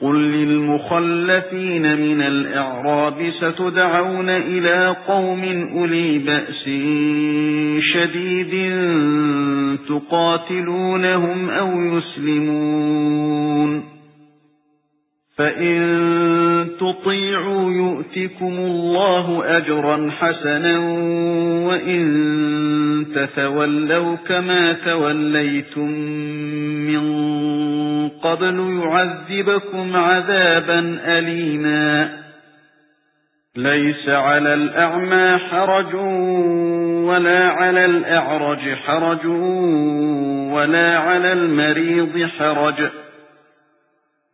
قُل لِّلْمُخَلَّفِينَ مِنَ الْأَعْرَابِ سَتُدْعَوْنَ إِلَىٰ قَوْمٍ أُولِي بَأْسٍ شَدِيدٍ تُقَاتِلُونَهُمْ أَوْ يُسْلِمُونَ فَإِن تُطِيعُوا يُؤْتِكُمُ اللَّهُ أَجْرًا حَسَنًا وَإِن تَتَوَلَّوْا كَمَا تَوَلَّيْتُم مِّن قَبْلُ يُعَذِّبْكُمْ عَذَابًا أَلِيمًا. لَيْسَ عَلَى الْأَعْمَى حَرَجٌ وَلَا عَلَى الْأَعْرَجِ حَرَجٌ وَلَا عَلَى الْمَرِيضِ حَرَجٌ.